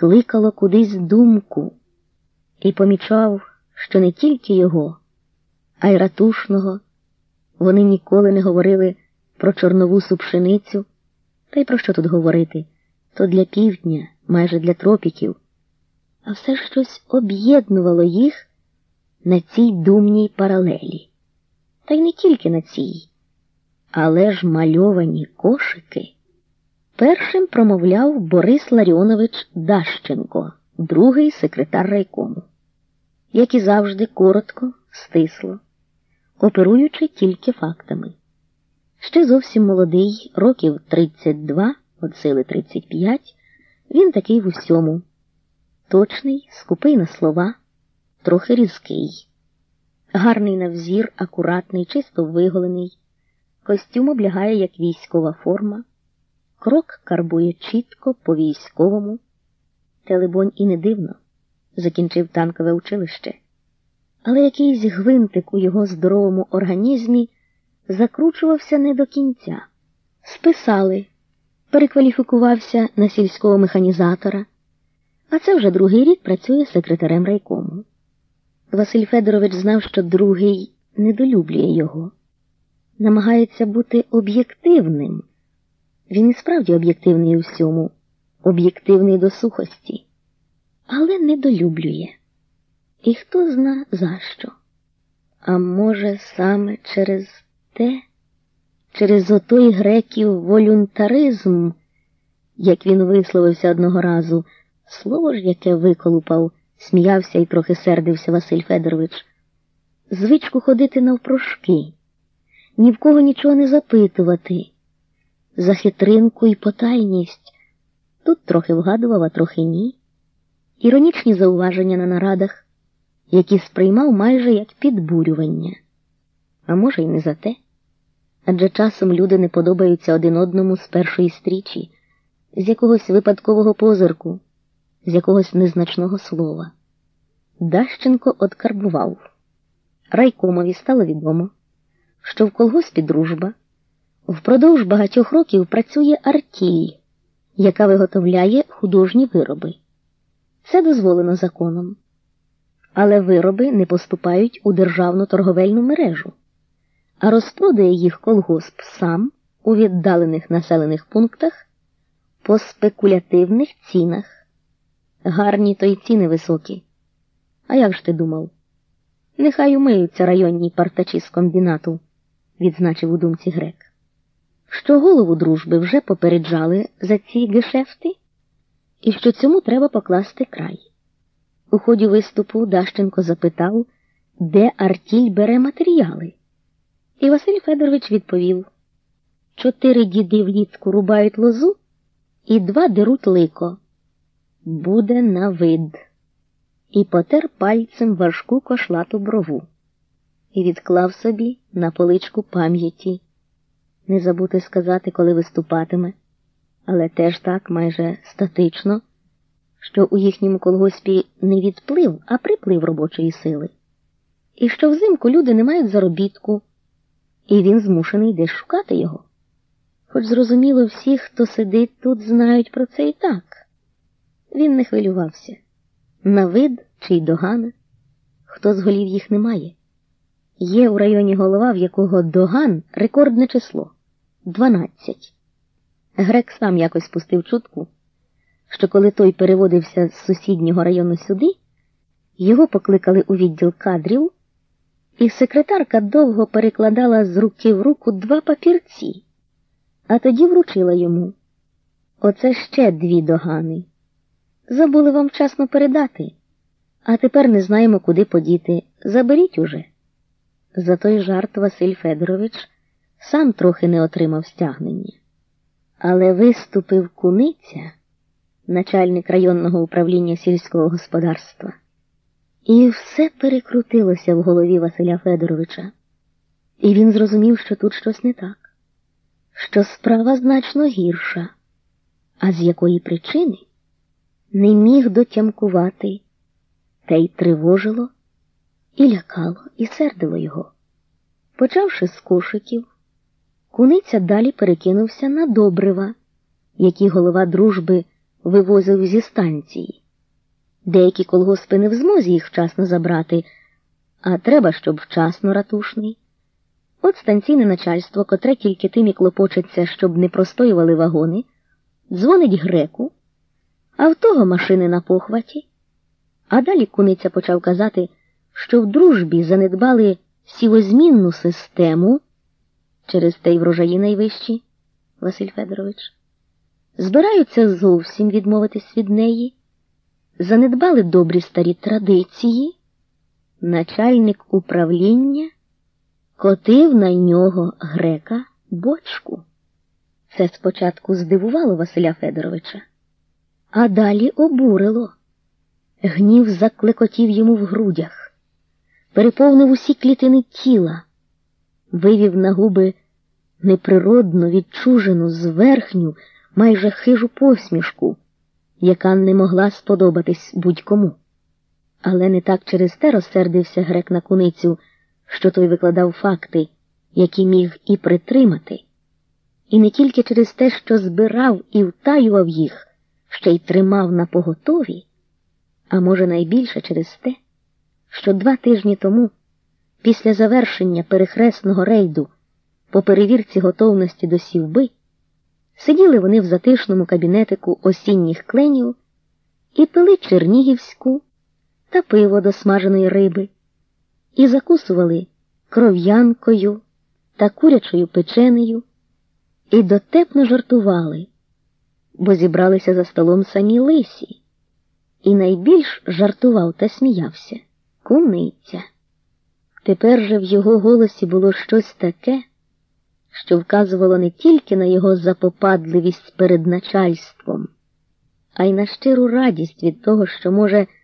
кликало кудись думку, і помічав, що не тільки його, а й ратушного. Вони ніколи не говорили про чорновусу пшеницю, та й про що тут говорити? То для півдня, майже для тропіків, а все щось об'єднувало їх на цій думній паралелі. Та й не тільки на цій, але ж мальовані кошики. Першим промовляв Борис Ларіонович Дащенко, другий секретар райкому. Як і завжди, коротко, стисло, оперуючи тільки фактами. Ще зовсім молодий, років 32, от сили 35, він такий в усьому. Точний, скупий на слова, трохи різкий, гарний на взір, акуратний, чисто виголений, костюм облягає, як військова форма, крок карбує чітко по військовому, телебонь і не дивно, закінчив танкове училище. Але якийсь гвинтик у його здоровому організмі закручувався не до кінця. Списали, перекваліфікувався на сільського механізатора, а це вже другий рік працює секретарем райкому. Василь Федорович знав, що другий недолюблює його, намагається бути об'єктивним. Він і справді об'єктивний у всьому, об'єктивний до сухості, але недолюблює. І хто зна за що? А може, саме через те, через отой греків волюнтаризм, як він висловився одного разу, слово ж яке виколупав, сміявся і трохи сердився Василь Федорович, звичку ходити навпрошки, ні в кого нічого не запитувати, за хитринку і потайність. Тут трохи вгадував, а трохи ні. Іронічні зауваження на нарадах, які сприймав майже як підбурювання, а може, й не за те адже часом люди не подобаються один одному з першої стрічі, з якогось випадкового позирку, з якогось незначного слова. Дащенко откарбував. Райкомові стало відомо, що в колгоспі дружба впродовж багатьох років працює артіль, яка виготовляє художні вироби. Це дозволено законом, але вироби не поступають у державну торговельну мережу а розпродає їх колгосп сам у віддалених населених пунктах по спекулятивних цінах. Гарні то й ціни високі. А як ж ти думав? Нехай умиються районні партачі з комбінату, відзначив у думці грек. Що голову дружби вже попереджали за ці гешефти, і що цьому треба покласти край. У ході виступу Дащенко запитав, де Артіль бере матеріали. І Василь Федорович відповів чотири діди влітку рубають лозу і два деруть лико. Буде на вид. І потер пальцем важку кошлату брову і відклав собі на поличку пам'яті. Не забути сказати, коли виступатиме, але теж так майже статично, що у їхньому колгоспі не відплив, а приплив робочої сили, і що взимку люди не мають заробітку і він змушений десь шукати його. Хоч, зрозуміло, всі, хто сидить тут, знають про це і так. Він не хвилювався. На вид чи й догана, хто з голів їх немає. Є у районі голова, в якого доган рекордне число дванадцять. Грек сам якось пустив чутку, що коли той переводився з сусіднього району сюди, його покликали у відділ кадрів і секретарка довго перекладала з руки в руку два папірці, а тоді вручила йому. Оце ще дві догани. Забули вам вчасно передати, а тепер не знаємо, куди подіти. Заберіть уже. За той жарт Василь Федорович сам трохи не отримав стягнення. Але виступив куниця, начальник районного управління сільського господарства. І все перекрутилося в голові Василя Федоровича, і він зрозумів, що тут щось не так, що справа значно гірша, а з якої причини не міг дотямкувати, та й тривожило, і лякало, і сердило його. Почавши з кошиків, куниця далі перекинувся на добрива, які голова дружби вивозив зі станції. Деякі колгоспи не в змозі їх вчасно забрати, а треба, щоб вчасно ратушний. От станційне начальство, котре тільки тим і клопочеться, щоб не простоювали вагони, дзвонить греку, а в того машини на похваті. А далі куниця почав казати, що в дружбі занедбали сівозмінну систему, через те й врожаї найвищі, Василь Федорович, збираються зовсім відмовитись від неї, занедбали добрі старі традиції, начальник управління котив на нього грека бочку. Це спочатку здивувало Василя Федоровича, а далі обурило. Гнів заклекотів йому в грудях, переповнив усі клітини тіла, вивів на губи неприродну, відчужену, зверхню, майже хижу посмішку, яка не могла сподобатись будь-кому. Але не так через те розсердився грек на куницю, що той викладав факти, які міг і притримати, і не тільки через те, що збирав і втаював їх, ще й тримав на поготові а може найбільше через те, що два тижні тому, після завершення перехресного рейду по перевірці готовності до сівби, сиділи вони в затишному кабінетику осінніх кленів і пили чернігівську та пиво до смаженої риби, і закусували кров'янкою та курячою печенею, і дотепно жартували, бо зібралися за столом самі лисі. І найбільш жартував та сміявся куниця. Тепер же в його голосі було щось таке, що вказувало не тільки на його запопадливість перед начальством, а й на щиру радість від того, що може